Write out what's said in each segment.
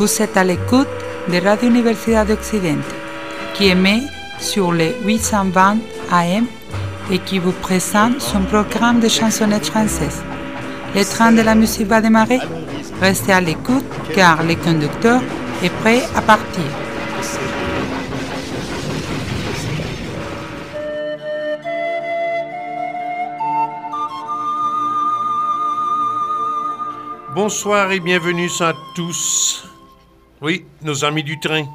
Vous êtes à l'écoute de Radio Universidad de Occidente, qui émet sur les 820 AM et qui vous présente son programme de chansonnettes françaises. Le train de la musique va démarrer. Restez à l'écoute car le conducteur est prêt à partir. Bonsoir et bienvenue à tous. Oui, nos amis du train,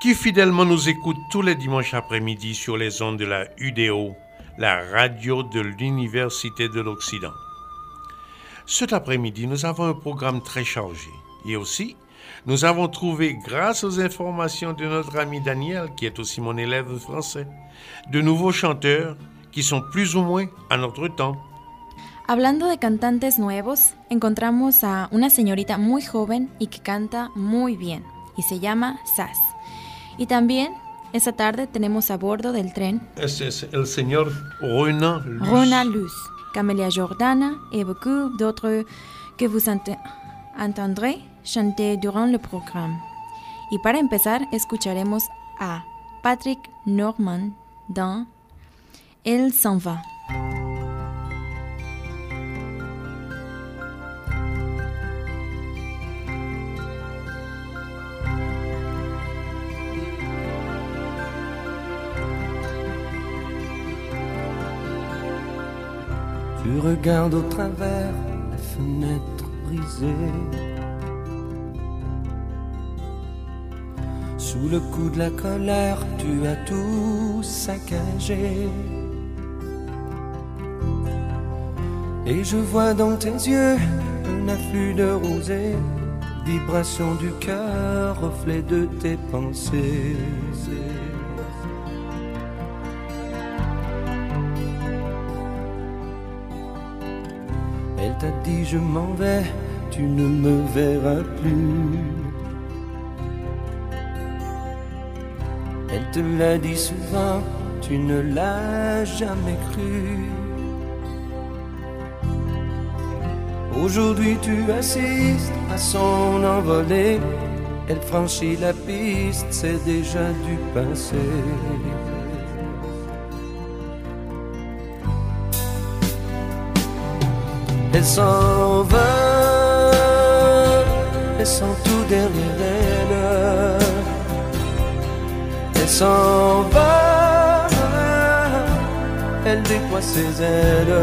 qui fidèlement nous écoutent tous les dimanches après-midi sur les ondes de la UDO, la radio de l'Université de l'Occident. Cet après-midi, nous avons un programme très chargé. Et aussi, nous avons trouvé, grâce aux informations de notre ami Daniel, qui est aussi mon élève français, de nouveaux chanteurs qui sont plus ou moins à notre temps. Hablando de cantantes nuevos, encontramos a una señorita muy joven y que canta muy bien, y se llama Sass. Y también esta tarde tenemos a bordo del tren Es, es el señor Ronan Luz. Rona Luz, Camélia Jordana et beaucoup d'autres que vous ente- entendrez chanter durant le programme. Y para empezar, escucharemos a Patrick Norman dans Elle s'en va. Tu regardes au travers la fenêtre brisée. Sous le coup de la colère, tu as tout saccagé. Et je vois dans tes yeux un afflux de rosée, vibration du cœur, reflet de tes pensées. Dit je m'en vais, tu ne me verras plus. Elle te l'a dit souvent, tu ne l'as jamais cru. Aujourd'hui tu assistes à son envolée. Elle franchit la piste, c'est déjà du passé. Elle s'en va, laissant tout derrière elle. Elle s'en va, elle déploie ses ailes.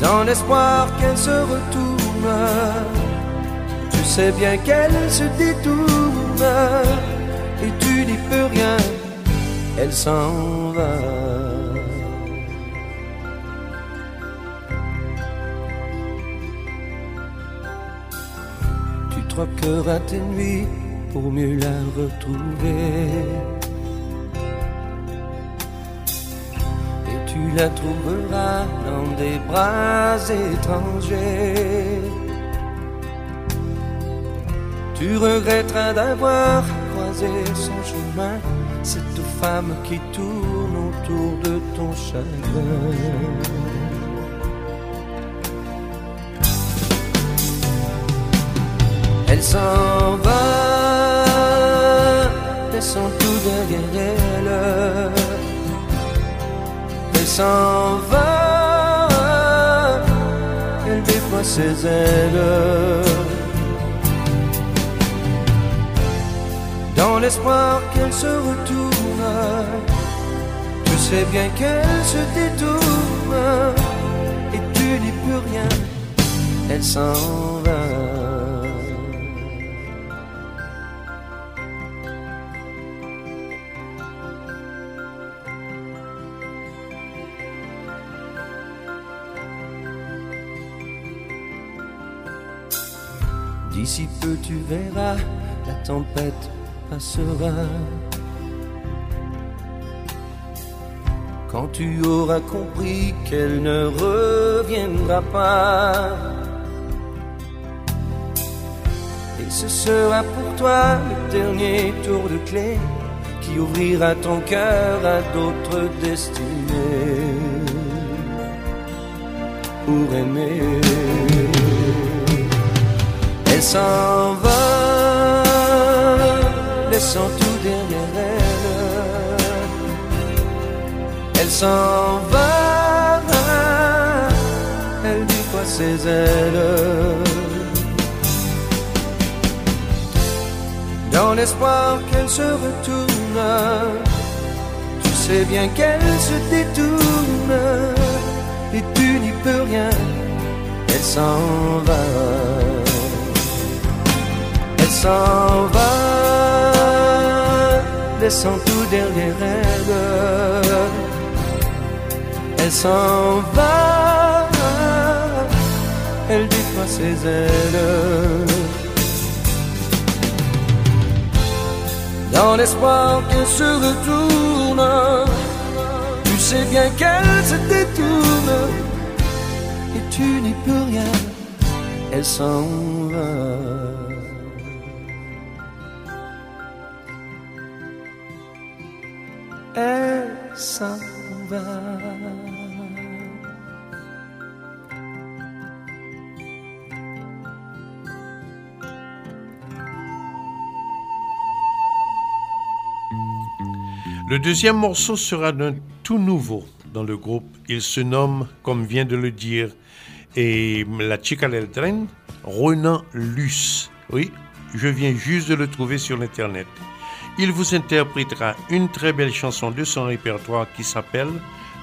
Dans l'espoir qu'elle se retourne, tu sais bien qu'elle se détourne, et tu n'y peux rien, elle s'en va. Tu troqueras tes nuits pour mieux la retrouver. Et tu la trouveras dans des bras étrangers. Tu regretteras d'avoir croisé son chemin, cette femme qui tourne autour de ton chagrin. Elle s'en va, laissant tout derrière elle. Elle s'en va, elle déploie ses ailes. Dans l'espoir qu'elle se retourne, tu sais bien qu'elle se détourne, et tu n'y peux rien, elle s'en va. D'ici peu tu verras, la tempête passera. Quand tu auras compris qu'elle ne reviendra pas. Et ce sera pour toi le dernier tour de clé qui ouvrira ton cœur à d'autres destinées. Pour aimer. Elle s'en va, laissant tout derrière elle. Elle s'en va, elle déploie ses ailes. Dans l'espoir qu'elle se retourne, tu sais bien qu'elle se détourne et tu n'y peux rien. Elle s'en va, s'en va, laissant tout derrière elle. Elle s'en va, elle déploie ses ailes. Dans l'espoir qu'elle se retourne, tu sais bien qu'elle se détourne et tu n'y peux rien, elle s'en va. Le deuxième morceau sera d'un tout nouveau dans le groupe. Il se nomme, comme vient de le dire, et la chica del tren, Renan Luce. Oui, je viens juste de le trouver sur l'internet. Il vous interprétera une très belle chanson de son répertoire qui s'appelle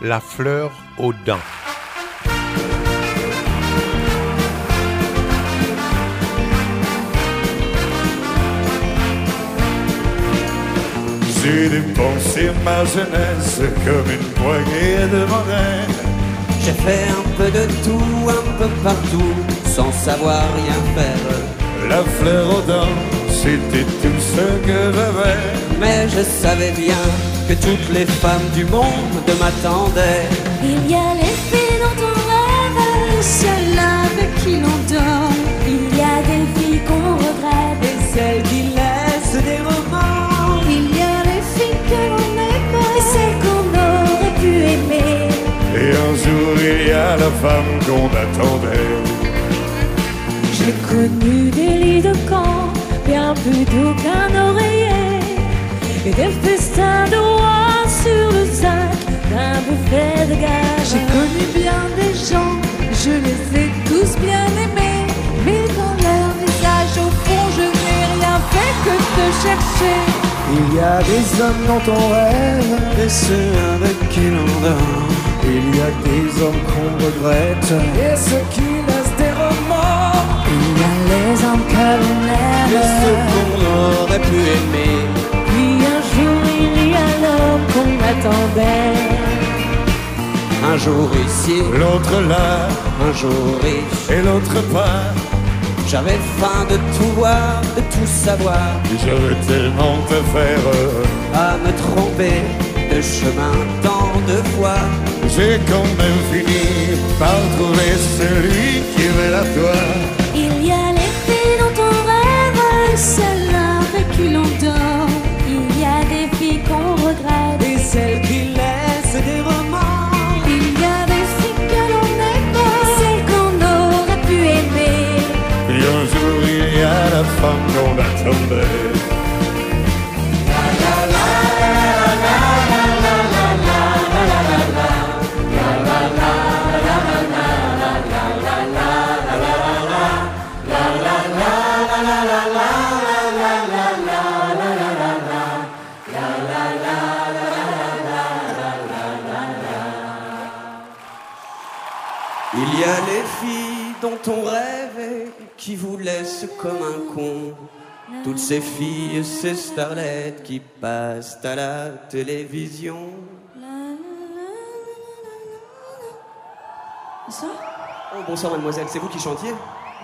La fleur aux dents. J'ai dépensé ma jeunesse comme une poignée de monnaie. J'ai fait un peu de tout, un peu partout, sans savoir rien faire. La fleur aux dents, c'était tout ce que j'avais. Mais je savais bien que toutes les femmes du monde m'attendaient. Il y a les filles dont on rêve, celles avec qui l'on dort. Il y a des filles qu'on regrette Et celles qui laissent des romans. Il y a les filles que l'on aime et celles qu'on aurait pu aimer. Et un jour, il y a la femme qu'on attendait. J'ai connu des lits de camp, doux qu'un oreiller, et des festins de roi sur le sac d'un buffet de gage. J'ai connu bien des gens, je les ai tous bien aimés, mais dans leur visage au fond je n'ai rien fait que de chercher. Il y a des hommes dont on rêve, Et ceux avec qui l'on dort. il y a des hommes qu'on regrette, et ceux qui laissent des romans. Il y a les hommes que l'on Et ceux aime, qu'on aurait pu aimer. puis un jour il y a l'homme qu'on attendait. Un jour ici, L'autre là, un jour riche. et l'autre pas. J'avais faim de tout voir, de tout savoir. Je veux tellement te faire. À me tromper de chemin tant de fois. J'ai quand même fini par trouver celui qui est la toi. Il y a les filles dont on rêve, avec qui l'on dort. Il y a des filles qu'on regrette. Et celles qui laissent des romans. Il y a des filles que l'on aime, celles qu'on aurait pu aimer. Et un jour, il y a la femme qu'on attendait. Dont on rêve et qui vous laissent comme un con. Toutes ces filles, ces starlettes qui passent à la télévision. Bonsoir. Oh, bonsoir mademoiselle, c'est vous qui chantiez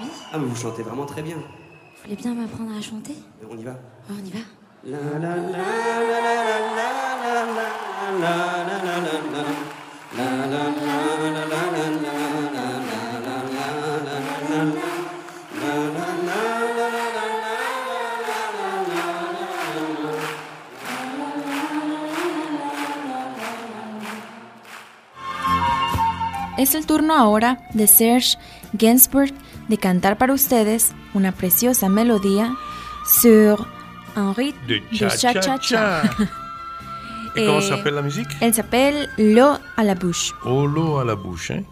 Oui. Ah mais vous chantez vraiment très bien. Vous voulez bien m'apprendre à chanter On y va. Oh, On y va. La la la la la la la la la la la la la. La la la la la la la la la la Es el turno ahora de Serge Gainsbourg de cantar para ustedes una preciosa melodía sur un rythme De cha-cha-cha. Et comment s'appelle la musique Elle s'appelle L'eau à la bouche. Au l'eau à la bouche. Hein?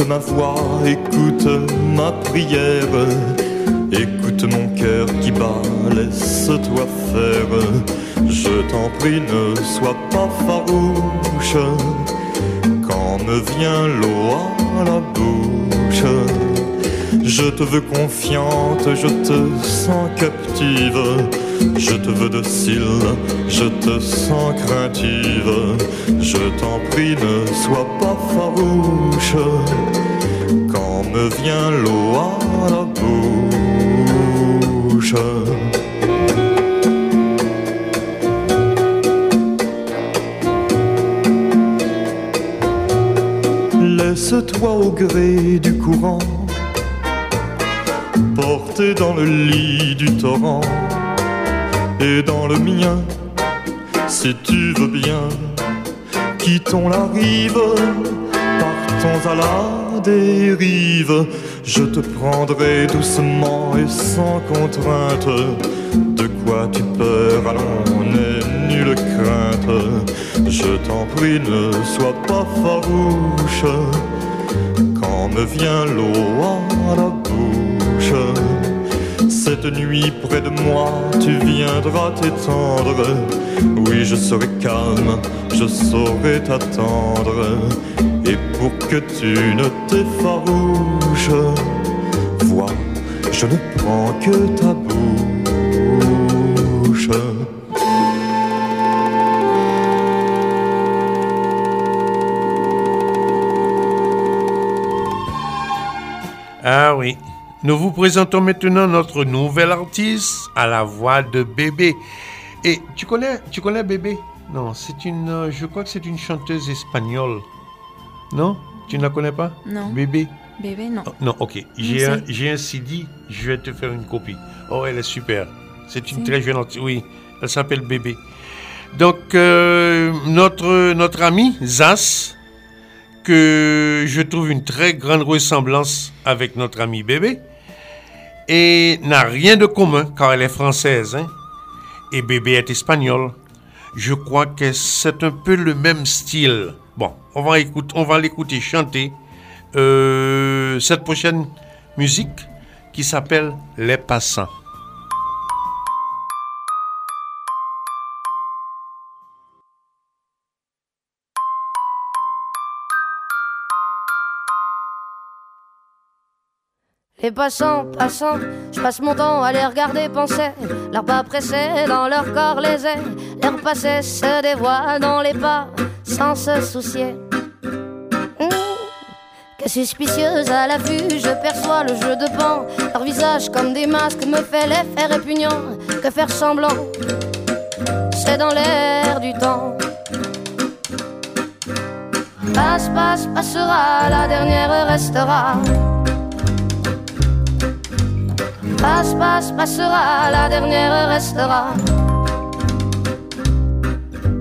Écoute ma voix, écoute ma prière, écoute mon cœur qui bat, laisse-toi faire. Je t'en prie, ne sois pas farouche, quand me vient l'eau à la bouche. Je te veux confiante, je te sens captive, je te veux docile, je te sens craintive. Je t'en prie, ne sois pas farouche, quand me vient l'eau à la bouche. Laisse-toi au gré du courant, porté dans le lit du torrent et dans le mien, si tu veux bien, quittons la rive, partons à la dérive. Je te prendrai doucement et sans contrainte. De quoi tu peur, allons, n'aie nulle crainte. Je t'en prie, ne sois pas farouche. Quand me vient l'eau à la cette nuit près de moi, tu viendras t'étendre. Oui, je serai calme, je saurai t'attendre. Et pour que tu ne t'effarouches, vois, je ne prends que ta bouche. Ah oui. Nous vous présentons maintenant notre nouvel artiste à la voix de Bébé. Et tu connais, tu connais Bébé? Non, c'est une, euh, je crois que c'est une chanteuse espagnole. Non? Tu ne la connais pas? Non. Bébé? Bébé, non. Oh, Non, ok. J'ai un, un CD, je vais te faire une copie. Oh, elle est super. C'est une très jeune artiste. Oui, elle s'appelle Bébé. Donc, euh, notre, notre ami Zas, que je trouve une très grande ressemblance avec notre ami Bébé, et n'a rien de commun car elle est française. hein. Et Bébé est espagnol. Je crois que c'est un peu le même style. Bon, on va, écouter, on va l'écouter chanter euh, cette prochaine musique qui s'appelle Les Passants. Les passants, passants, je passe mon temps à les regarder penser. Leurs pas pressés dans leur corps les ailes. Leur passé se dévoile dans les pas sans se soucier. Que suspicieuse à la vue, je perçois le jeu de pan. Leur visage comme des masques me fait l'effet répugnant. Que faire semblant, c'est dans l'air du temps. Passe, passe, passera, la dernière restera. Passe, passe, passera, la dernière restera.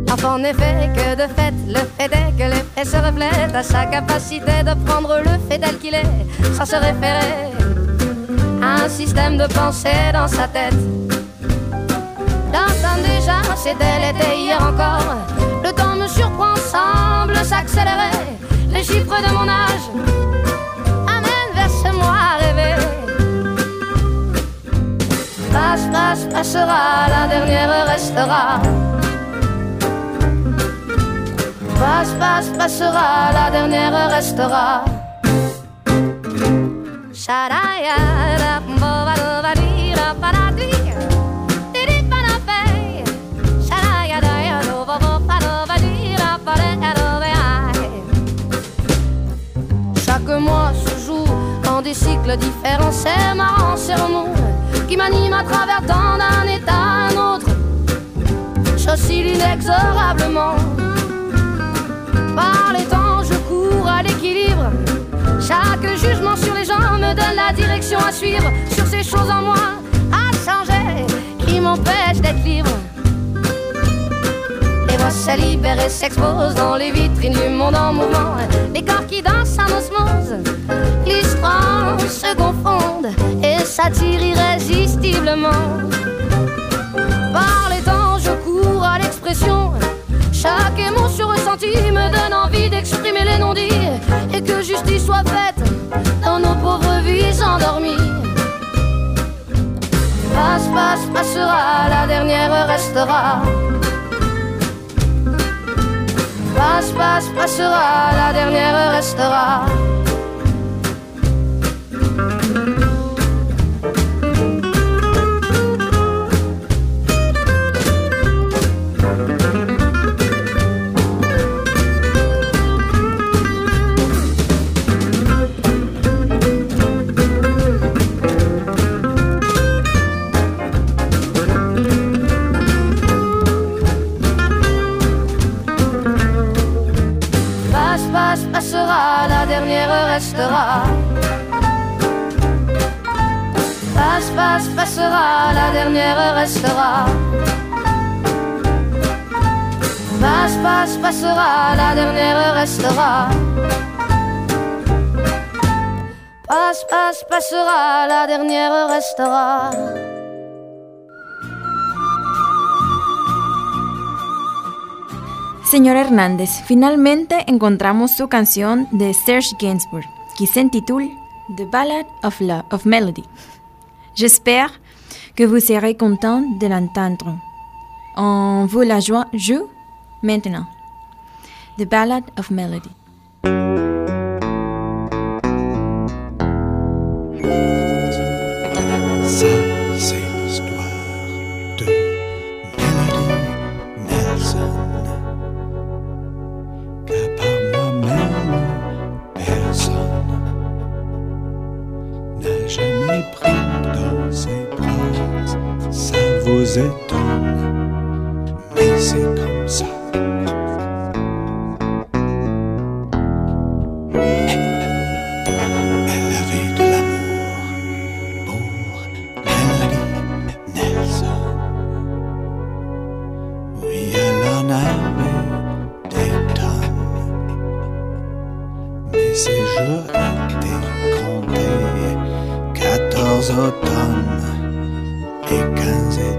L'enfant n'est fait que de fait, le fait est que les faits se reflètent à sa capacité de prendre le fait tel qu'il est, sans se référer à un système de pensée dans sa tête. D'entendre déjà, c'était l'été hier encore. Le temps me surprend, semble s'accélérer. Les chiffres de mon âge amènent vers ce moi rêvé. Crash, crash, crachera, la dernière restera. Crash, crash, crachera, la dernière restera. Chaque mois se joue en des cycles différents, c'est marrant, c'est le qui m'anime à travers tant d'un état à un autre. J'oscille inexorablement. Par les temps, je cours à l'équilibre. Chaque jugement sur les gens me donne la direction à suivre. Sur ces choses en moi à changer qui m'empêchent d'être libre. Voix se libèrent et s'exposent dans les vitrines du monde en mouvement. Les corps qui dansent en osmose, l'histoire se confondent et s'attirent irrésistiblement. Par les temps, je cours à l'expression. Chaque émotion ressentie me donne envie d'exprimer les non-dits et que justice soit faite dans nos pauvres vies endormies. Passe, passe, passera, la dernière restera. Passe, passe, passera, la dernière restera. Señor Hernández, finalmente encontramos su canción de Serge Gainsbourg, qui s'intitule The Ballad of, Love, of Melody. J'espère que vous serez content de l'entendre. On vous la joue joue maintenant. The Ballad of Melody. Mais ses jours étaient comptés. 14 automnes et 15 étés.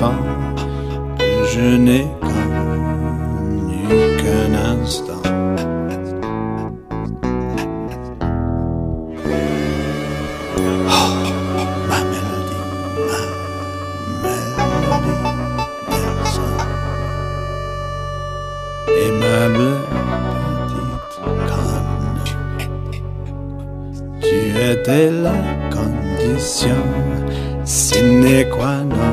Que je n'ai connu qu'un instant. Oh, ma mélodie, ma mélodie Nelson. Aimable petite conne, tu étais la condition sine qua non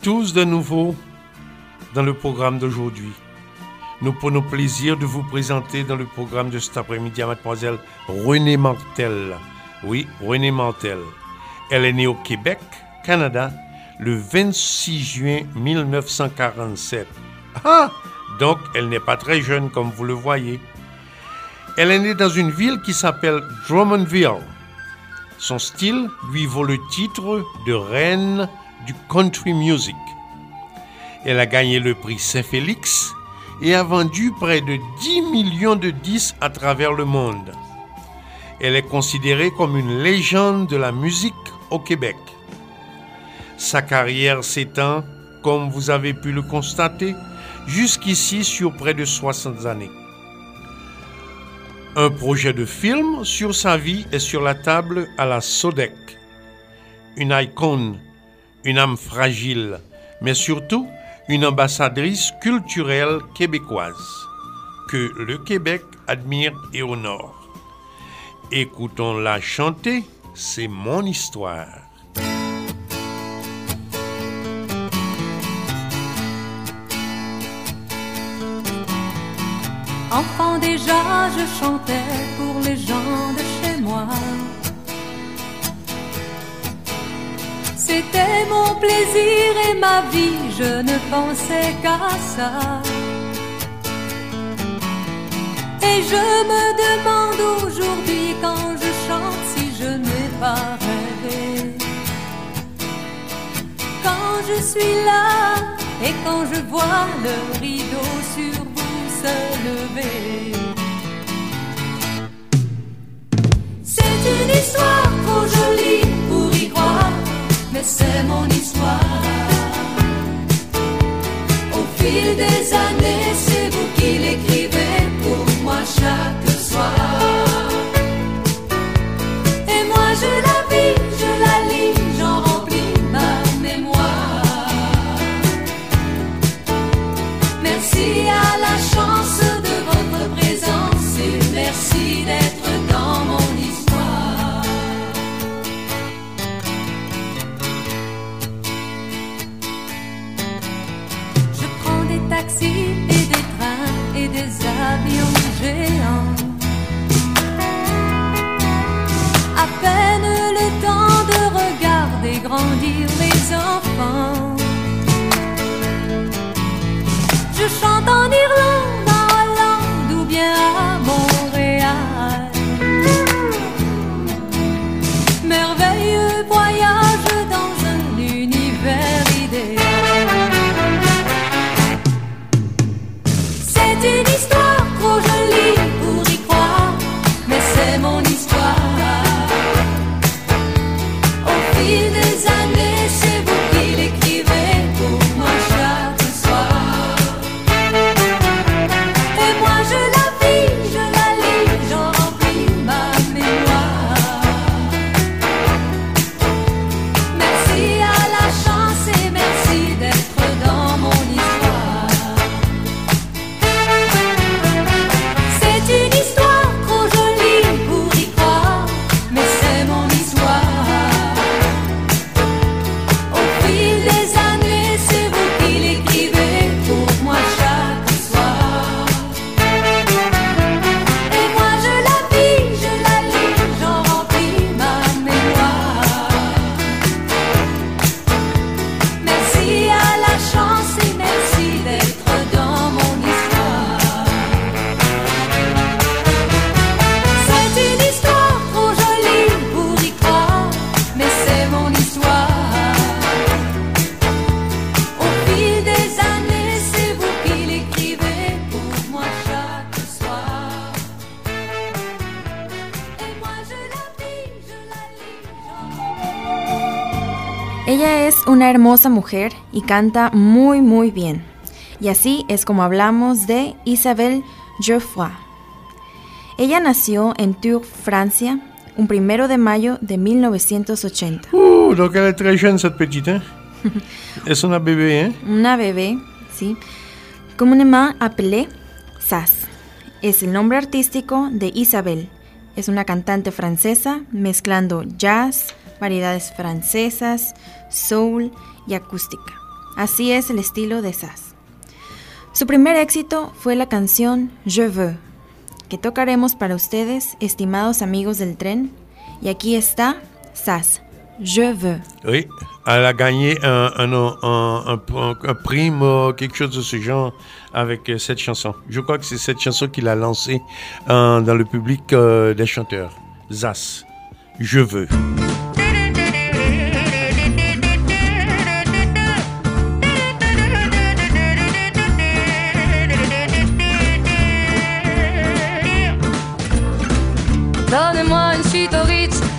Tous de nouveau dans le programme d'aujourd'hui. Nous prenons plaisir de vous présenter dans le programme de cet après-midi à mademoiselle Renée Mantel. Oui, Renée Mantel. Elle est née au Québec, Canada, le 26 juin 1947. Ah Donc, elle n'est pas très jeune comme vous le voyez. Elle est née dans une ville qui s'appelle Drummondville. Son style lui vaut le titre de reine du country music. Elle a gagné le prix Saint-Félix et a vendu près de 10 millions de disques à travers le monde. Elle est considérée comme une légende de la musique au Québec. Sa carrière s'étend, comme vous avez pu le constater, jusqu'ici sur près de 60 années. Un projet de film sur sa vie est sur la table à la Sodec. Une icône, une âme fragile, mais surtout une ambassadrice culturelle québécoise que le Québec admire et honore. Écoutons-la chanter, c'est mon histoire. Enfant déjà, je chantais pour les gens de chez moi. C'était mon plaisir et ma vie, je ne pensais qu'à ça. Et je me demande aujourd'hui quand je chante si je n'ai pas rêvé. Quand je suis là et quand je vois le C'est une histoire trop jolie pour y croire, mais c'est mon histoire. Au fil des années, c'est vous qui l'écrivez pour moi chaque soir. Et À peine le temps de regarder grandir les enfants. Je chante en Irlande, una hermosa mujer y canta muy muy bien. Y así es como hablamos de Isabelle Geoffroy. Ella nació en Tours, Francia, un primero de mayo de 1980. Ouh, donc elle est très jeune cette petite, hein Es una bébé, hein Una bebé, ¿sí? Comúnmente appelée Sass. Es el nombre artístico de Isabelle. Es una cantante francesa mezclando jazz, variedades francesas, soul y acústica. Así es el estilo de Sass. Su primer éxito fue la canción Je veux, que tocaremos para ustedes, estimados amigos del tren. Y aquí está Sass, Je veux. Oui, elle a gagné un, un, un, un- prime, quelque chose de ce genre, avec euh, cette chanson. Je crois que c'est cette chanson qu'il a lancée euh, dans le public euh, des chanteurs. Zas, je veux.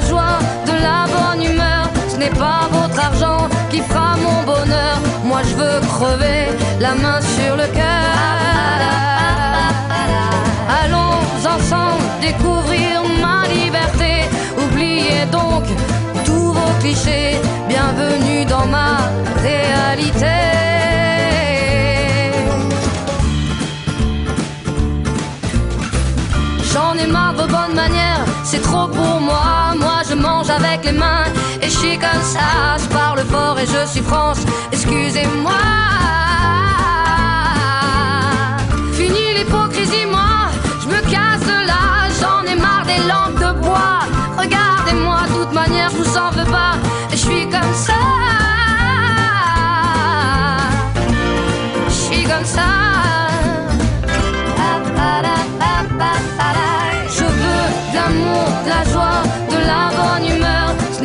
La joie, de la bonne humeur. Ce n'est pas votre argent qui fera mon bonheur. Moi je veux crever la main sur le cœur. Allons ensemble découvrir ma liberté. Oubliez donc tous vos clichés. Bienvenue dans ma réalité. J'en ai marre de bonnes manières, c'est trop pour moi. Avec les mains et je suis comme ça. Je parle fort et je suis France, excusez-moi.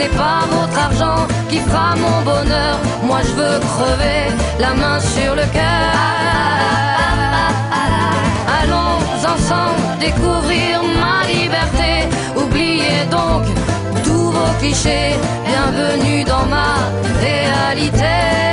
N'est pas votre argent qui fera mon bonheur. Moi je veux crever la main sur le cœur. Allons ensemble découvrir ma liberté. Oubliez donc tous vos clichés. Bienvenue dans ma réalité.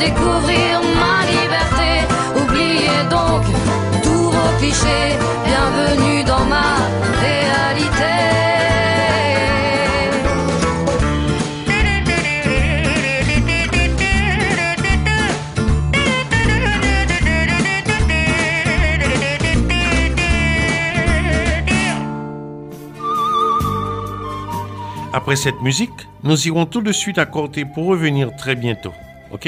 Découvrir ma liberté. Oubliez donc tous vos clichés. Bienvenue dans ma réalité. Après cette musique, nous irons tout de suite à Corté pour revenir très bientôt. ¿Ok?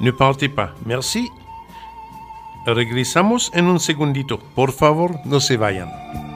Ne partez pas. Merci. Regresamos en un segundito. Por favor, no se vayan.